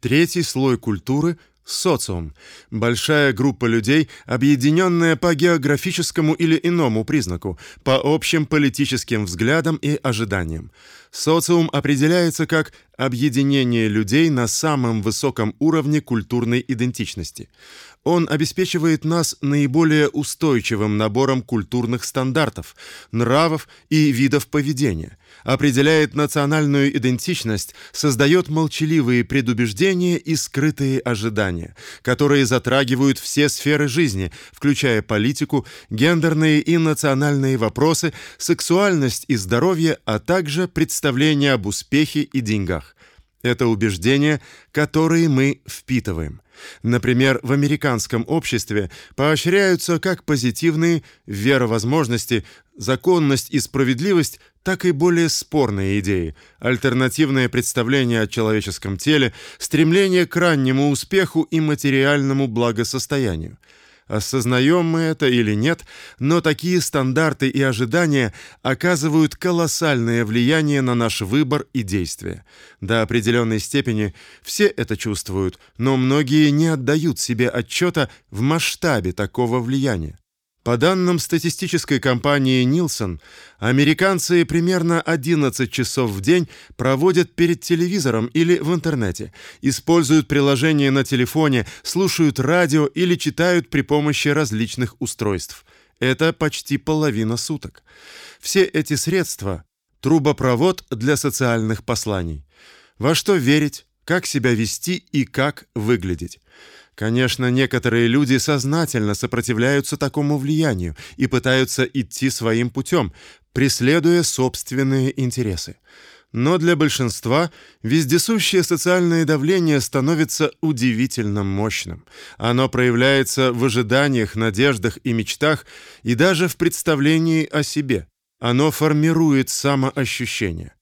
Третий слой культуры социум большая группа людей, объединенная по географическому или иному признаку, по общим политическим взглядам и ожиданиям. Социум определяется как объединение людей на самом высоком уровне культурной идентичности. Он обеспечивает нас наиболее устойчивым набором культурных стандартов, нравов и видов поведения, определяет национальную идентичность, создает молчаливые предубеждения и скрытые ожидания, которые затрагивают все сферы жизни, включая политику, гендерные и национальные вопросы, сексуальность и здоровье, а также представление об успехе и деньгах. Это убеждения, которые мы впитываем. Например, в американском обществе поощряются как позитивные вера возможности, законность и справедливость, так и более спорные идеи: альтернативное представление о человеческом теле, стремление к раннему успеху и материальному благосостоянию. Осознаем мы это или нет, но такие стандарты и ожидания оказывают колоссальное влияние на наш выбор и действия. До определенной степени все это чувствуют, но многие не отдают себе отчета в масштабе такого влияния. По данным статистической компании Nielsen, американцы примерно 11 часов в день проводят перед телевизором или в интернете, используют приложения на телефоне, слушают радио или читают при помощи различных устройств. Это почти половина суток. Все эти средства трубопровод для социальных посланий. Во что верить, как себя вести и как выглядеть. Конечно, некоторые люди сознательно сопротивляются такому влиянию и пытаются идти своим путем, преследуя собственные интересы. Но для большинства вездесущее социальное давление становится удивительно мощным. Оно проявляется в ожиданиях, надеждах и мечтах и даже в представлении о себе. Оно формирует самоощущение.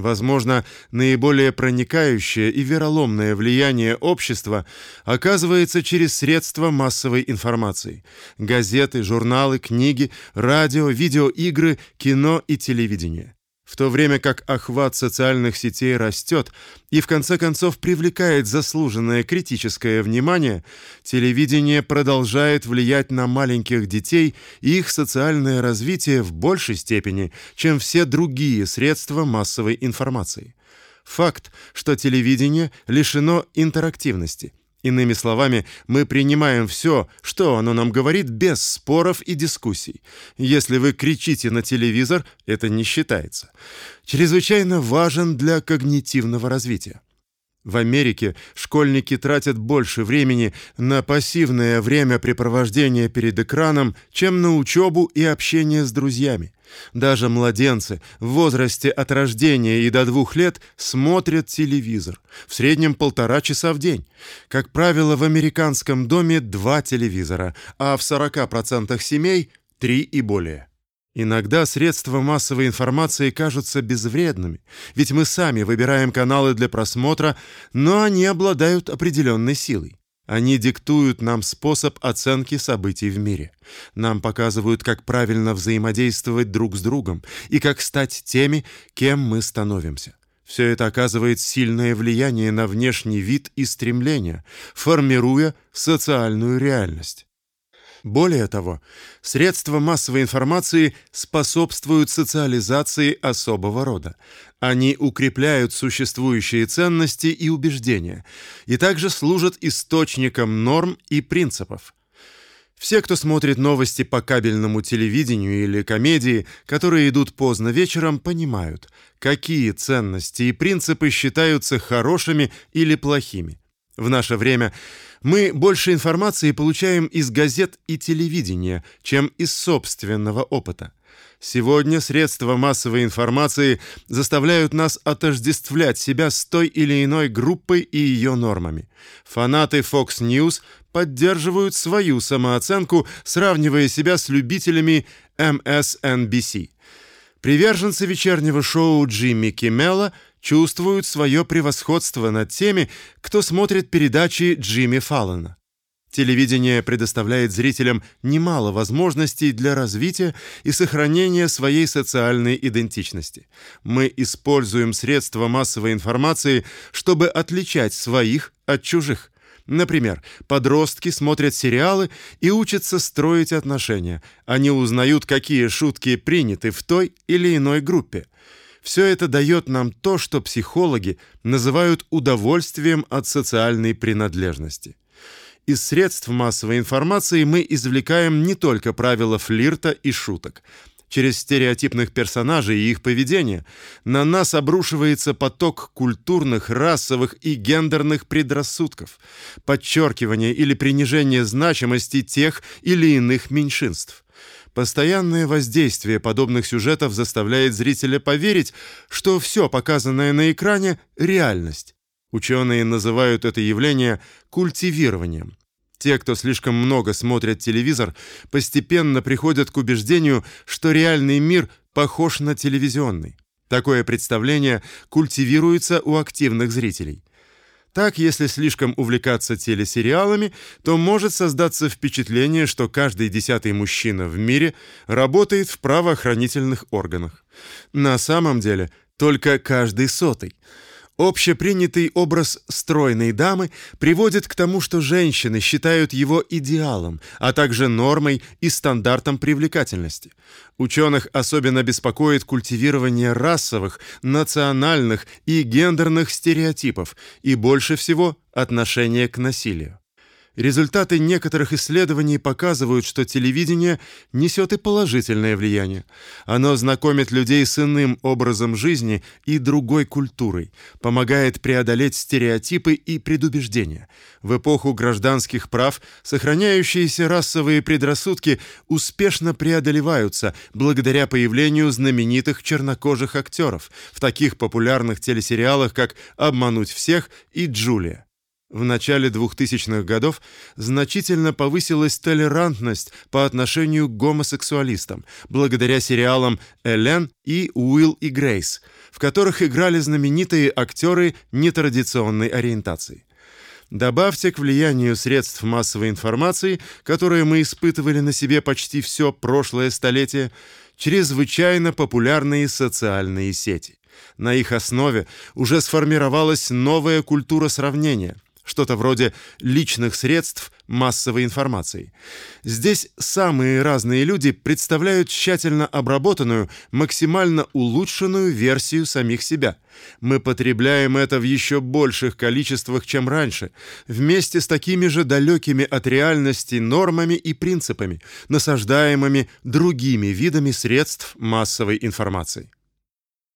Возможно, наиболее проникающее и вероломное влияние общества оказывается через средства массовой информации: газеты, журналы, книги, радио, видеоигры, кино и телевидение в то время как охват социальных сетей растет и в конце концов привлекает заслуженное критическое внимание, телевидение продолжает влиять на маленьких детей и их социальное развитие в большей степени, чем все другие средства массовой информации. Факт, что телевидение лишено интерактивности – Иными словами, мы принимаем все, что оно нам говорит без споров и дискуссий. Если вы кричите на телевизор, это не считается. Чрезвычайно важен для когнитивного развития. В Америке школьники тратят больше времени на пассивное времяпрепровождение перед экраном, чем на учебу и общение с друзьями. Даже младенцы в возрасте от рождения и до двух лет смотрят телевизор, в среднем полтора часа в день. Как правило, в американском доме два телевизора, а в 40% семей три и более. Иногда средства массовой информации кажутся безвредными, ведь мы сами выбираем каналы для просмотра, но они обладают определенной силой. Они диктуют нам способ оценки событий в мире. Нам показывают, как правильно взаимодействовать друг с другом и как стать теми, кем мы становимся. Все это оказывает сильное влияние на внешний вид и стремления, формируя социальную реальность. Более того, средства массовой информации способствуют социализации особого рода. Они укрепляют существующие ценности и убеждения и также служат источником норм и принципов. Все, кто смотрит новости по кабельному телевидению или комедии, которые идут поздно вечером, понимают, какие ценности и принципы считаются хорошими или плохими. В наше время мы больше информации получаем из газет и телевидения, чем из собственного опыта. Сегодня средства массовой информации заставляют нас отождествлять себя с той или иной группой и ее нормами. Фанаты Fox News поддерживают свою самооценку, сравнивая себя с любителями MSNBC. Приверженцы вечернего шоу Джимми Киммела – чувствуют свое превосходство над теми, кто смотрит передачи Джимми Фаллона. Телевидение предоставляет зрителям немало возможностей для развития и сохранения своей социальной идентичности. Мы используем средства массовой информации, чтобы отличать своих от чужих. Например, подростки смотрят сериалы и учатся строить отношения. Они узнают, какие шутки приняты в той или иной группе. Все это дает нам то, что психологи называют удовольствием от социальной принадлежности. Из средств массовой информации мы извлекаем не только правила флирта и шуток. Через стереотипных персонажей и их поведение на нас обрушивается поток культурных, расовых и гендерных предрассудков, подчеркивание или принижение значимости тех или иных меньшинств. Постоянное воздействие подобных сюжетов заставляет зрителя поверить, что все показанное на экране реальность. Ученые называют это явление культивированием. Те, кто слишком много смотрят телевизор, постепенно приходят к убеждению, что реальный мир похож на телевизионный. Такое представление культивируется у активных зрителей. Так, если слишком увлекаться телесериалами, то может создаться впечатление, что каждый десятый мужчина в мире работает в правоохранительных органах. На самом деле, только каждый сотый. Общепринятый образ стройной дамы приводит к тому, что женщины считают его идеалом, а также нормой и стандартом привлекательности. Ученых особенно беспокоит культивирование расовых, национальных и гендерных стереотипов и больше всего отношение к насилию. Результаты некоторых исследований показывают, что телевидение несет и положительное влияние. Оно знакомит людей с иным образом жизни и другой культурой, помогает преодолеть стереотипы и предубеждения. В эпоху гражданских прав сохраняющиеся расовые предрассудки успешно преодолеваются благодаря появлению знаменитых чернокожих актеров в таких популярных телесериалах, как «Обмануть всех» и «Джулия». В начале 2000-х годов значительно повысилась толерантность по отношению к гомосексуалистам благодаря сериалам «Элен» и «Уилл и Грейс», в которых играли знаменитые актеры нетрадиционной ориентации. Добавьте к влиянию средств массовой информации, которые мы испытывали на себе почти все прошлое столетие, чрезвычайно популярные социальные сети. На их основе уже сформировалась новая культура сравнения – что-то вроде личных средств массовой информации. Здесь самые разные люди представляют тщательно обработанную, максимально улучшенную версию самих себя. Мы потребляем это в еще больших количествах, чем раньше, вместе с такими же далекими от реальности нормами и принципами, насаждаемыми другими видами средств массовой информации.